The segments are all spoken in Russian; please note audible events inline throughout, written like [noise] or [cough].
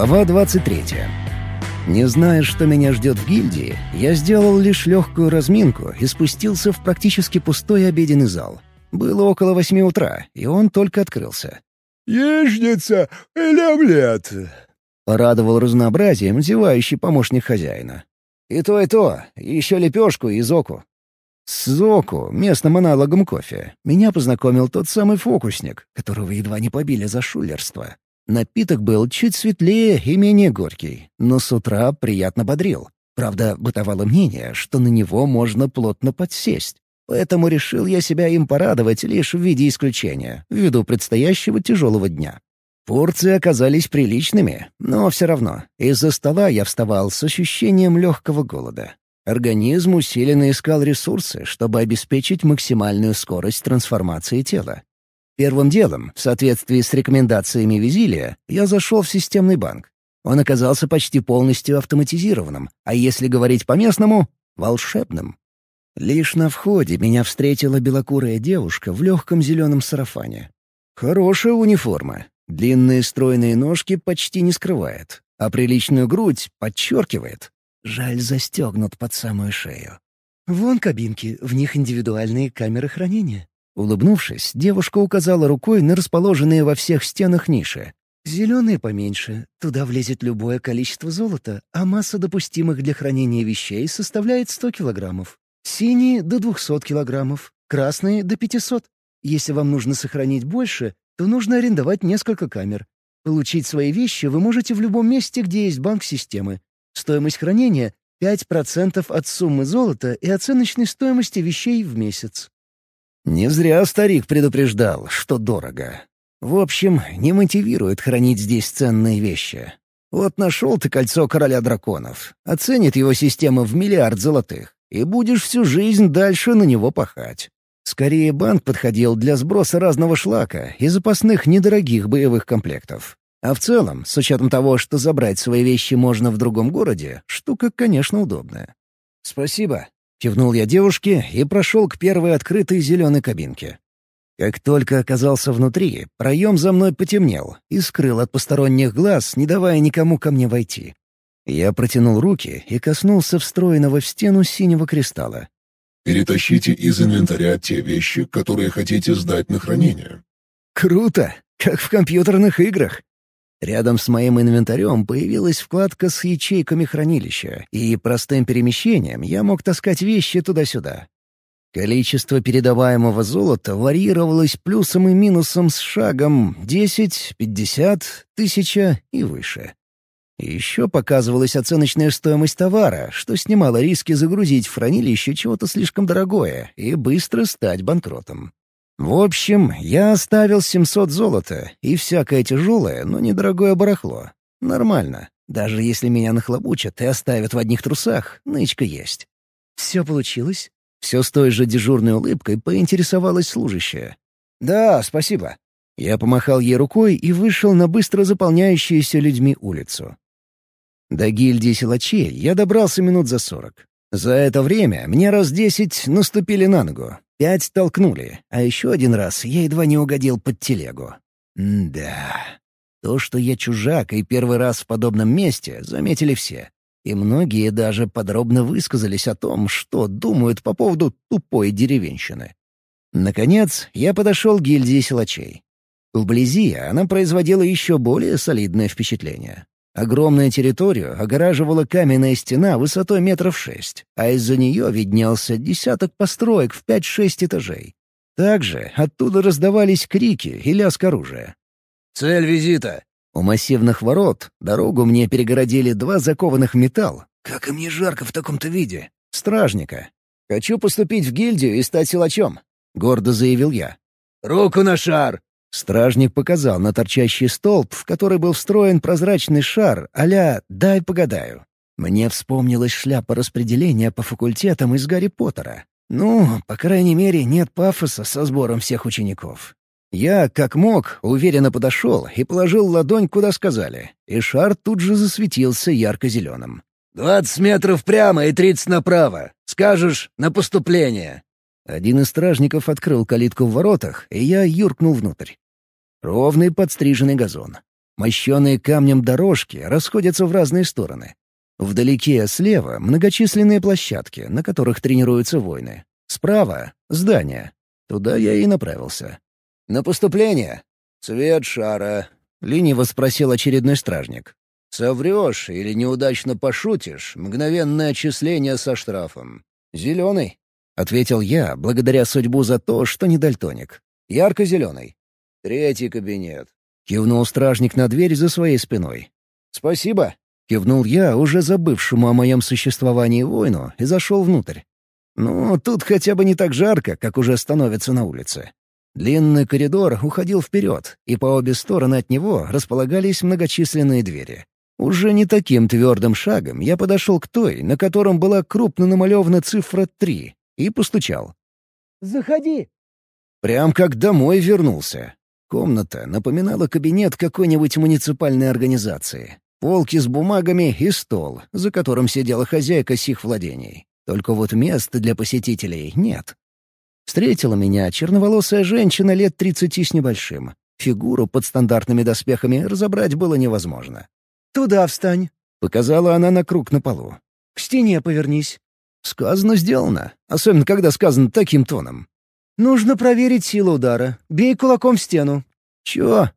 Глава 23. Не зная, что меня ждет в гильдии, я сделал лишь легкую разминку и спустился в практически пустой обеденный зал. Было около восьми утра, и он только открылся. «Яичница или омлет?» — порадовал разнообразием зевающий помощник хозяина. «И то, и то. Еще лепешку и зоку». С зоку, местным аналогом кофе, меня познакомил тот самый фокусник, которого едва не побили за шулерство. Напиток был чуть светлее и менее горький, но с утра приятно бодрил. Правда, бытовало мнение, что на него можно плотно подсесть. Поэтому решил я себя им порадовать лишь в виде исключения, ввиду предстоящего тяжелого дня. Порции оказались приличными, но все равно из-за стола я вставал с ощущением легкого голода. Организм усиленно искал ресурсы, чтобы обеспечить максимальную скорость трансформации тела. Первым делом, в соответствии с рекомендациями Визилия, я зашел в системный банк. Он оказался почти полностью автоматизированным, а если говорить по-местному — волшебным. Лишь на входе меня встретила белокурая девушка в легком зеленом сарафане. Хорошая униформа. Длинные стройные ножки почти не скрывает, а приличную грудь подчеркивает. Жаль, застегнут под самую шею. «Вон кабинки, в них индивидуальные камеры хранения», Улыбнувшись, девушка указала рукой на расположенные во всех стенах ниши. «Зеленые поменьше. Туда влезет любое количество золота, а масса допустимых для хранения вещей составляет 100 килограммов. Синие — до 200 килограммов, красные — до 500. Если вам нужно сохранить больше, то нужно арендовать несколько камер. Получить свои вещи вы можете в любом месте, где есть банк системы. Стоимость хранения — 5% от суммы золота и оценочной стоимости вещей в месяц. Не зря старик предупреждал, что дорого. В общем, не мотивирует хранить здесь ценные вещи. Вот нашел ты кольцо короля драконов, оценит его система в миллиард золотых, и будешь всю жизнь дальше на него пахать. Скорее, банк подходил для сброса разного шлака и запасных недорогих боевых комплектов. А в целом, с учетом того, что забрать свои вещи можно в другом городе, штука, конечно, удобная. «Спасибо», Кивнул я девушке и прошел к первой открытой зеленой кабинке. Как только оказался внутри, проем за мной потемнел и скрыл от посторонних глаз, не давая никому ко мне войти. Я протянул руки и коснулся встроенного в стену синего кристалла. «Перетащите из инвентаря те вещи, которые хотите сдать на хранение». «Круто! Как в компьютерных играх!» Рядом с моим инвентарем появилась вкладка с ячейками хранилища, и простым перемещением я мог таскать вещи туда-сюда. Количество передаваемого золота варьировалось плюсом и минусом с шагом 10, 50, 1000 и выше. еще показывалась оценочная стоимость товара, что снимало риски загрузить в хранилище чего-то слишком дорогое и быстро стать банкротом. В общем, я оставил 700 золота и всякое тяжелое, но недорогое барахло. Нормально. Даже если меня нахлобучат и оставят в одних трусах, нычка есть. «Все получилось?» Все с той же дежурной улыбкой поинтересовалась служащая. «Да, спасибо». Я помахал ей рукой и вышел на быстро заполняющуюся людьми улицу. До гильдии силачей я добрался минут за сорок. За это время мне раз десять наступили на ногу, Пять толкнули, а еще один раз я едва не угодил под телегу. М да. То, что я чужак и первый раз в подобном месте, заметили все. И многие даже подробно высказались о том, что думают по поводу тупой деревенщины. Наконец, я подошел к гильдии силачей. Вблизи она производила еще более солидное впечатление. Огромную территорию огораживала каменная стена высотой метров шесть, а из-за нее виднелся десяток построек в пять-шесть этажей. Также оттуда раздавались крики и лязг оружия. «Цель визита!» У массивных ворот дорогу мне перегородили два закованных металл. Как и мне жарко в таком-то виде. Стражника. «Хочу поступить в гильдию и стать силачом», — гордо заявил я. «Руку на шар!» Стражник показал на торчащий столб, в который был встроен прозрачный шар а «дай погадаю». Мне вспомнилась шляпа распределения по факультетам из Гарри Поттера. Ну, по крайней мере, нет пафоса со сбором всех учеников. Я, как мог, уверенно подошел и положил ладонь, куда сказали, и шар тут же засветился ярко-зеленым. «Двадцать метров прямо и тридцать направо. Скажешь, на поступление». Один из стражников открыл калитку в воротах, и я юркнул внутрь. Ровный подстриженный газон. Мощенные камнем дорожки расходятся в разные стороны. Вдалеке слева многочисленные площадки, на которых тренируются воины. Справа — здание. Туда я и направился. «На поступление!» «Цвет шара», — лениво спросил очередной стражник. «Соврешь или неудачно пошутишь, мгновенное отчисление со штрафом. Зеленый», — ответил я, благодаря судьбу за то, что не дальтоник. «Ярко-зеленый». «Третий кабинет», — кивнул стражник на дверь за своей спиной. «Спасибо», — кивнул я, уже забывшему о моем существовании воину, и зашел внутрь. «Ну, тут хотя бы не так жарко, как уже становится на улице». Длинный коридор уходил вперед, и по обе стороны от него располагались многочисленные двери. Уже не таким твердым шагом я подошел к той, на котором была крупно намалевана цифра три, и постучал. «Заходи!» Прям как домой вернулся. Комната напоминала кабинет какой-нибудь муниципальной организации. Полки с бумагами и стол, за которым сидела хозяйка сих владений. Только вот места для посетителей нет. Встретила меня черноволосая женщина лет тридцати с небольшим. Фигуру под стандартными доспехами разобрать было невозможно. «Туда встань», — показала она на круг на полу. «К стене повернись». Сказано, сделано. Особенно, когда сказано таким тоном. «Нужно проверить силу удара. Бей кулаком в стену». «Чё?»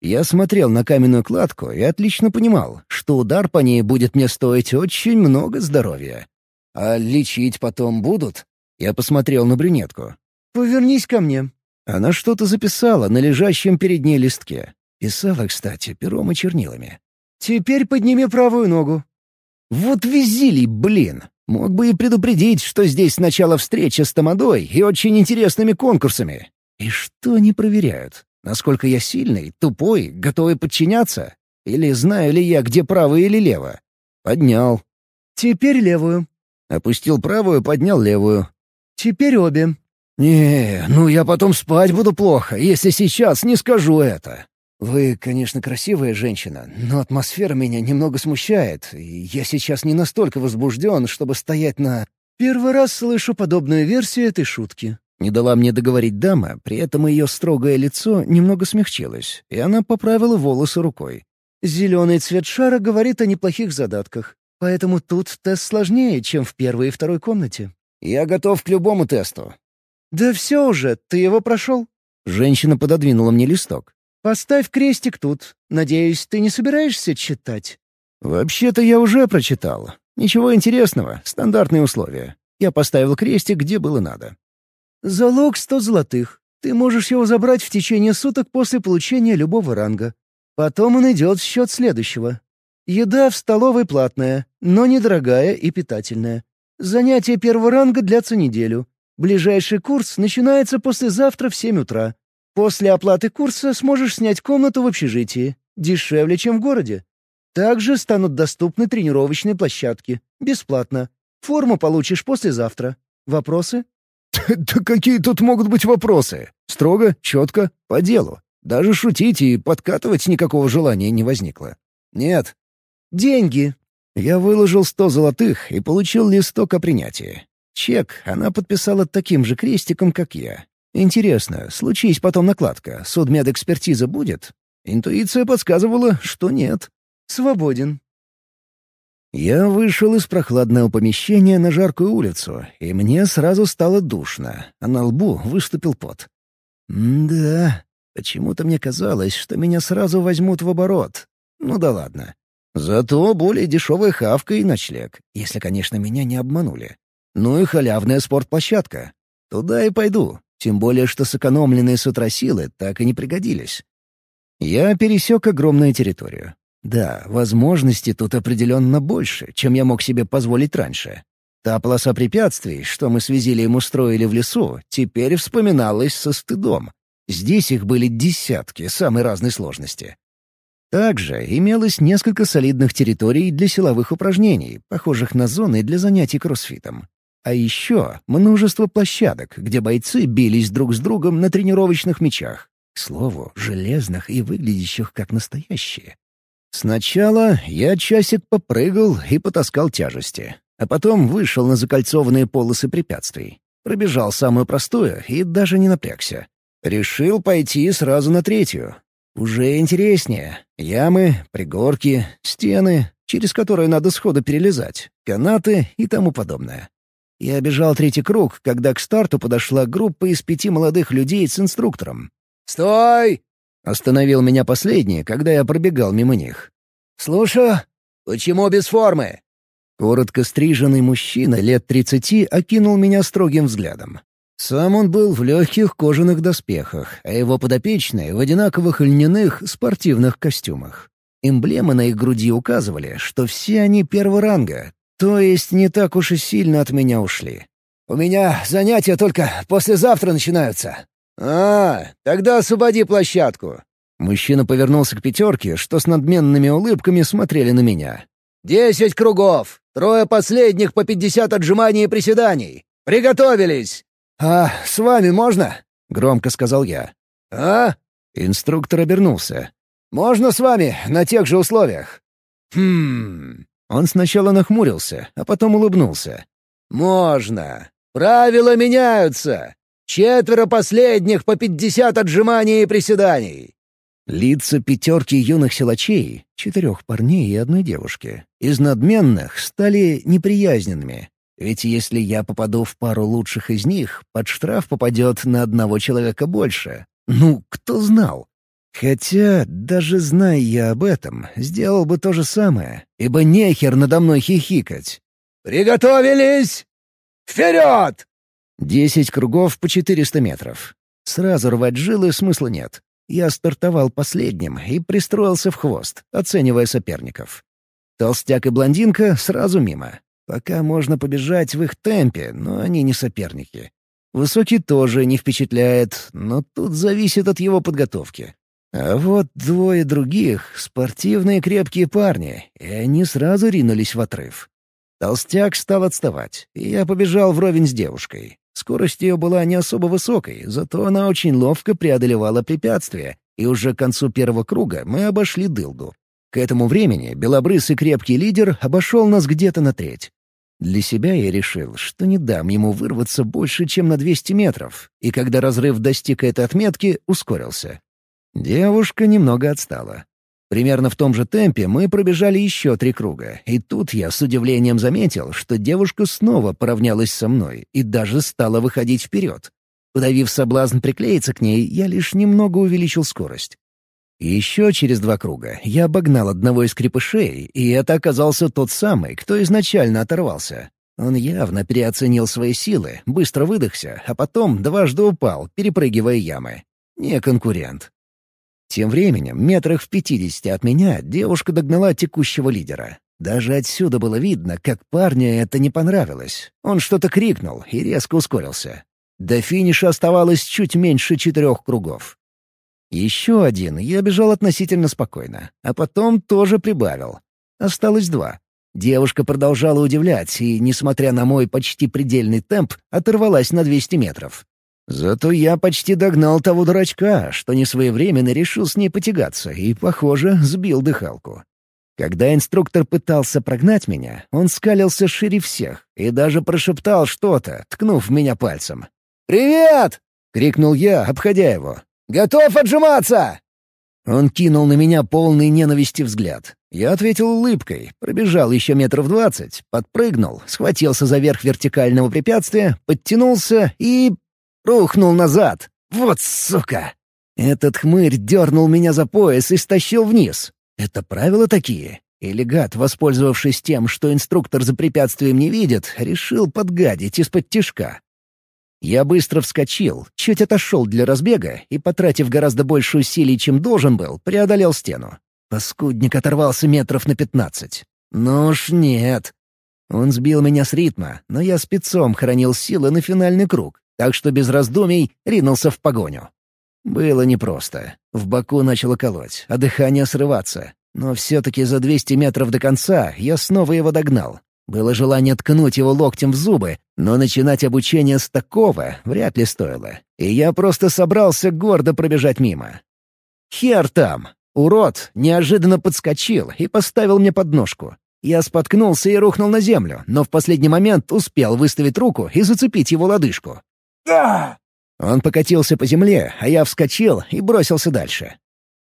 Я смотрел на каменную кладку и отлично понимал, что удар по ней будет мне стоить очень много здоровья. «А лечить потом будут?» Я посмотрел на брюнетку. «Повернись ко мне». Она что-то записала на лежащем перед ней листке. Писала, кстати, пером и чернилами. «Теперь подними правую ногу». «Вот визили, блин! Мог бы и предупредить, что здесь сначала встреча с Тамадой и очень интересными конкурсами. И что они проверяют? Насколько я сильный, тупой, готовый подчиняться? Или знаю ли я, где право или лево? Поднял. «Теперь левую». Опустил правую, поднял левую. «Теперь обе». «Не, ну я потом спать буду плохо, если сейчас не скажу это. Вы, конечно, красивая женщина, но атмосфера меня немного смущает, и я сейчас не настолько возбужден, чтобы стоять на...» «Первый раз слышу подобную версию этой шутки». Не дала мне договорить дама, при этом ее строгое лицо немного смягчилось, и она поправила волосы рукой. «Зеленый цвет шара говорит о неплохих задатках, поэтому тут тест сложнее, чем в первой и второй комнате». «Я готов к любому тесту». «Да все уже, ты его прошел». Женщина пододвинула мне листок. «Поставь крестик тут. Надеюсь, ты не собираешься читать?» «Вообще-то я уже прочитал. Ничего интересного, стандартные условия. Я поставил крестик, где было надо». «Залог сто золотых. Ты можешь его забрать в течение суток после получения любого ранга. Потом он идет в счет следующего. Еда в столовой платная, но недорогая и питательная. Занятия первого ранга длятся неделю. Ближайший курс начинается послезавтра в 7 утра. После оплаты курса сможешь снять комнату в общежитии. Дешевле, чем в городе. Также станут доступны тренировочные площадки. Бесплатно. Форму получишь послезавтра. Вопросы? [laughs] «Да какие тут могут быть вопросы? Строго, четко, по делу. Даже шутить и подкатывать никакого желания не возникло. Нет». «Деньги», я выложил сто золотых и получил листок о принятии. Чек она подписала таким же крестиком, как я. Интересно, случись потом накладка, судмедэкспертиза будет? Интуиция подсказывала, что нет. «Свободен». Я вышел из прохладного помещения на жаркую улицу, и мне сразу стало душно, а на лбу выступил пот. да, почему-то мне казалось, что меня сразу возьмут в оборот. Ну да ладно. Зато более дешевая хавка и ночлег, если, конечно, меня не обманули. Ну и халявная спортплощадка. Туда и пойду, тем более что сэкономленные с утра силы так и не пригодились. Я пересек огромную территорию. Да, возможностей тут определенно больше, чем я мог себе позволить раньше. Та полоса препятствий, что мы с Визилием устроили в лесу, теперь вспоминалась со стыдом. Здесь их были десятки самой разной сложности. Также имелось несколько солидных территорий для силовых упражнений, похожих на зоны для занятий кроссфитом. А еще множество площадок, где бойцы бились друг с другом на тренировочных мячах. К слову, железных и выглядящих как настоящие. Сначала я часик попрыгал и потаскал тяжести, а потом вышел на закольцованные полосы препятствий. Пробежал самую простую и даже не напрягся. Решил пойти сразу на третью, Уже интереснее. Ямы, пригорки, стены, через которые надо сходу перелезать, канаты и тому подобное. Я бежал третий круг, когда к старту подошла группа из пяти молодых людей с инструктором. «Стой!» — остановил меня последний, когда я пробегал мимо них. «Слушаю. Почему без формы?» Коротко стриженный мужчина лет тридцати окинул меня строгим взглядом. Сам он был в легких кожаных доспехах, а его подопечные — в одинаковых льняных спортивных костюмах. Эмблемы на их груди указывали, что все они первого ранга, то есть не так уж и сильно от меня ушли. «У меня занятия только послезавтра начинаются». «А, тогда освободи площадку». Мужчина повернулся к пятерке, что с надменными улыбками смотрели на меня. «Десять кругов! Трое последних по пятьдесят отжиманий и приседаний! Приготовились!» «А с вами можно?» — громко сказал я. «А?» — инструктор обернулся. «Можно с вами на тех же условиях?» «Хм...» Он сначала нахмурился, а потом улыбнулся. «Можно. Правила меняются. Четверо последних по пятьдесят отжиманий и приседаний». Лица пятерки юных силачей, четырех парней и одной девушки, из надменных стали неприязненными, ведь если я попаду в пару лучших из них, под штраф попадет на одного человека больше. Ну, кто знал? Хотя, даже зная я об этом, сделал бы то же самое, ибо нехер надо мной хихикать. «Приготовились! Вперед!» Десять кругов по четыреста метров. Сразу рвать жилы смысла нет. Я стартовал последним и пристроился в хвост, оценивая соперников. Толстяк и блондинка сразу мимо. Пока можно побежать в их темпе, но они не соперники. Высокий тоже не впечатляет, но тут зависит от его подготовки. А вот двое других — спортивные крепкие парни, и они сразу ринулись в отрыв. Толстяк стал отставать, и я побежал вровень с девушкой. Скорость ее была не особо высокой, зато она очень ловко преодолевала препятствия, и уже к концу первого круга мы обошли дылду. К этому времени белобрысый крепкий лидер обошел нас где-то на треть. Для себя я решил, что не дам ему вырваться больше, чем на 200 метров, и когда разрыв достиг этой отметки, ускорился. Девушка немного отстала. Примерно в том же темпе мы пробежали еще три круга, и тут я с удивлением заметил, что девушка снова поравнялась со мной и даже стала выходить вперед. Подавив соблазн приклеиться к ней, я лишь немного увеличил скорость. Еще через два круга я обогнал одного из крепышей, и это оказался тот самый, кто изначально оторвался. Он явно переоценил свои силы, быстро выдохся, а потом дважды упал, перепрыгивая ямы. Не конкурент. Тем временем, метрах в пятидесяти от меня, девушка догнала текущего лидера. Даже отсюда было видно, как парню это не понравилось. Он что-то крикнул и резко ускорился. До финиша оставалось чуть меньше четырех кругов. Еще один я бежал относительно спокойно, а потом тоже прибавил. Осталось два. Девушка продолжала удивлять и, несмотря на мой почти предельный темп, оторвалась на 200 метров. Зато я почти догнал того дурачка, что несвоевременно решил с ней потягаться и, похоже, сбил дыхалку. Когда инструктор пытался прогнать меня, он скалился шире всех и даже прошептал что-то, ткнув меня пальцем. «Привет!» — крикнул я, обходя его. Готов отжиматься!» Он кинул на меня полный ненависти взгляд. Я ответил улыбкой, пробежал еще метров двадцать, подпрыгнул, схватился за верх вертикального препятствия, подтянулся и... рухнул назад. Вот сука! Этот хмырь дернул меня за пояс и стащил вниз. Это правила такие? Или гад, воспользовавшись тем, что инструктор за препятствием не видит, решил подгадить из-под тишка? Я быстро вскочил, чуть отошел для разбега и, потратив гораздо больше усилий, чем должен был, преодолел стену. Паскудник оторвался метров на пятнадцать. Ну уж нет. Он сбил меня с ритма, но я спецом хранил силы на финальный круг, так что без раздумий ринулся в погоню. Было непросто. В боку начало колоть, а дыхание срываться. Но все-таки за 200 метров до конца я снова его догнал, было желание ткнуть его локтем в зубы, но начинать обучение с такого вряд ли стоило. И я просто собрался гордо пробежать мимо. Хер там! Урод неожиданно подскочил и поставил мне подножку. Я споткнулся и рухнул на землю, но в последний момент успел выставить руку и зацепить его лодыжку. «Да!» Он покатился по земле, а я вскочил и бросился дальше.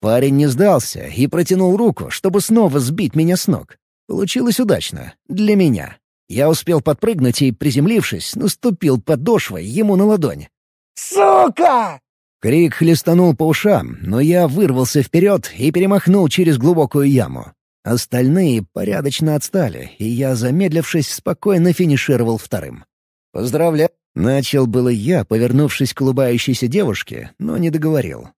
Парень не сдался и протянул руку, чтобы снова сбить меня с ног. Получилось удачно. Для меня. Я успел подпрыгнуть и, приземлившись, наступил подошвой ему на ладонь. «Сука!» Крик хлестанул по ушам, но я вырвался вперед и перемахнул через глубокую яму. Остальные порядочно отстали, и я, замедлившись, спокойно финишировал вторым. «Поздравляю!» — начал было я, повернувшись к улыбающейся девушке, но не договорил.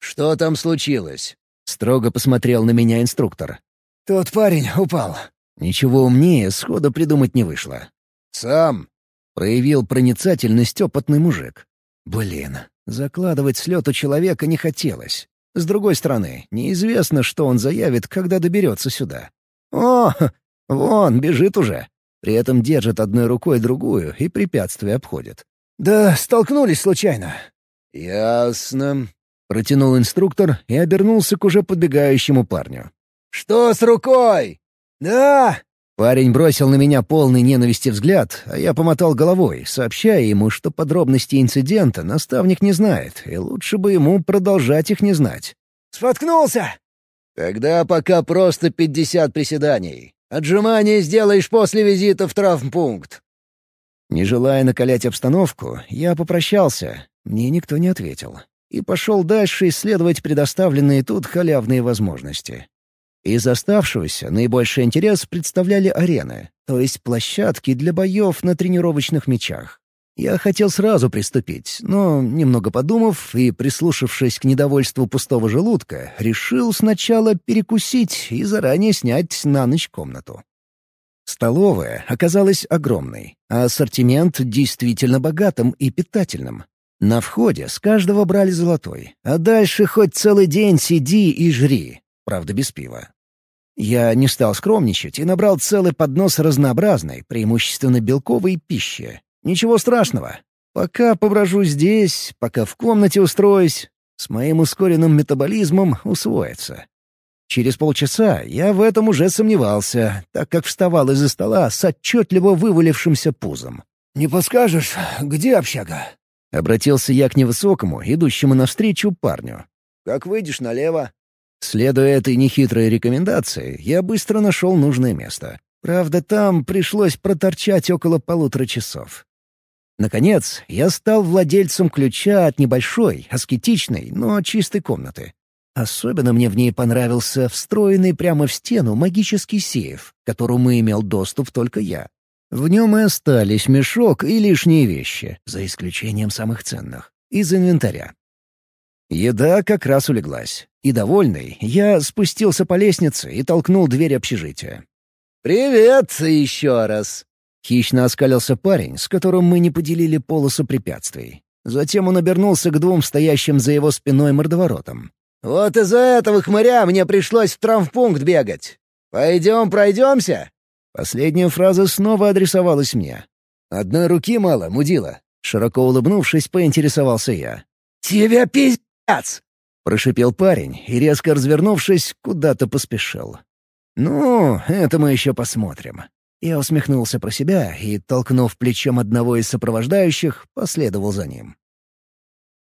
«Что там случилось?» — строго посмотрел на меня инструктор. «Тот парень упал». Ничего умнее схода придумать не вышло. «Сам!» — проявил проницательность опытный мужик. «Блин, закладывать с лету человека не хотелось. С другой стороны, неизвестно, что он заявит, когда доберется сюда. О, [laughs] вон, бежит уже. При этом держит одной рукой другую и препятствия обходит. «Да столкнулись случайно». «Ясно», Протянул инструктор и обернулся к уже подбегающему парню. «Что с рукой?» «Да!» Парень бросил на меня полный ненависти взгляд, а я помотал головой, сообщая ему, что подробности инцидента наставник не знает, и лучше бы ему продолжать их не знать. «Споткнулся!» «Тогда пока просто пятьдесят приседаний. Отжимания сделаешь после визита в травмпункт». Не желая накалять обстановку, я попрощался. Мне никто не ответил и пошел дальше исследовать предоставленные тут халявные возможности. Из оставшегося наибольший интерес представляли арены, то есть площадки для боев на тренировочных мечах. Я хотел сразу приступить, но, немного подумав и прислушавшись к недовольству пустого желудка, решил сначала перекусить и заранее снять на ночь комнату. Столовая оказалась огромной, а ассортимент действительно богатым и питательным. На входе с каждого брали золотой, а дальше хоть целый день сиди и жри, правда без пива. Я не стал скромничать и набрал целый поднос разнообразной, преимущественно белковой пищи. Ничего страшного. Пока поброжу здесь, пока в комнате устроюсь, с моим ускоренным метаболизмом усвоится. Через полчаса я в этом уже сомневался, так как вставал из-за стола с отчетливо вывалившимся пузом. «Не подскажешь, где общага?» Обратился я к невысокому, идущему навстречу парню. «Как выйдешь налево?» Следуя этой нехитрой рекомендации, я быстро нашел нужное место. Правда, там пришлось проторчать около полутора часов. Наконец, я стал владельцем ключа от небольшой, аскетичной, но чистой комнаты. Особенно мне в ней понравился встроенный прямо в стену магический сейф, к которому имел доступ только я. В нем и остались мешок и лишние вещи, за исключением самых ценных, из инвентаря. Еда как раз улеглась, и, довольный, я спустился по лестнице и толкнул дверь общежития. «Привет еще раз!» Хищно оскалился парень, с которым мы не поделили полосу препятствий. Затем он обернулся к двум стоящим за его спиной мордоворотам. «Вот из-за этого хмыря мне пришлось в травмпункт бегать. Пойдем пройдемся?» Последняя фраза снова адресовалась мне. «Одной руки мало, мудила». Широко улыбнувшись, поинтересовался я. «Тебе пиздец!» — прошипел парень и, резко развернувшись, куда-то поспешил. «Ну, это мы еще посмотрим». Я усмехнулся про себя и, толкнув плечом одного из сопровождающих, последовал за ним.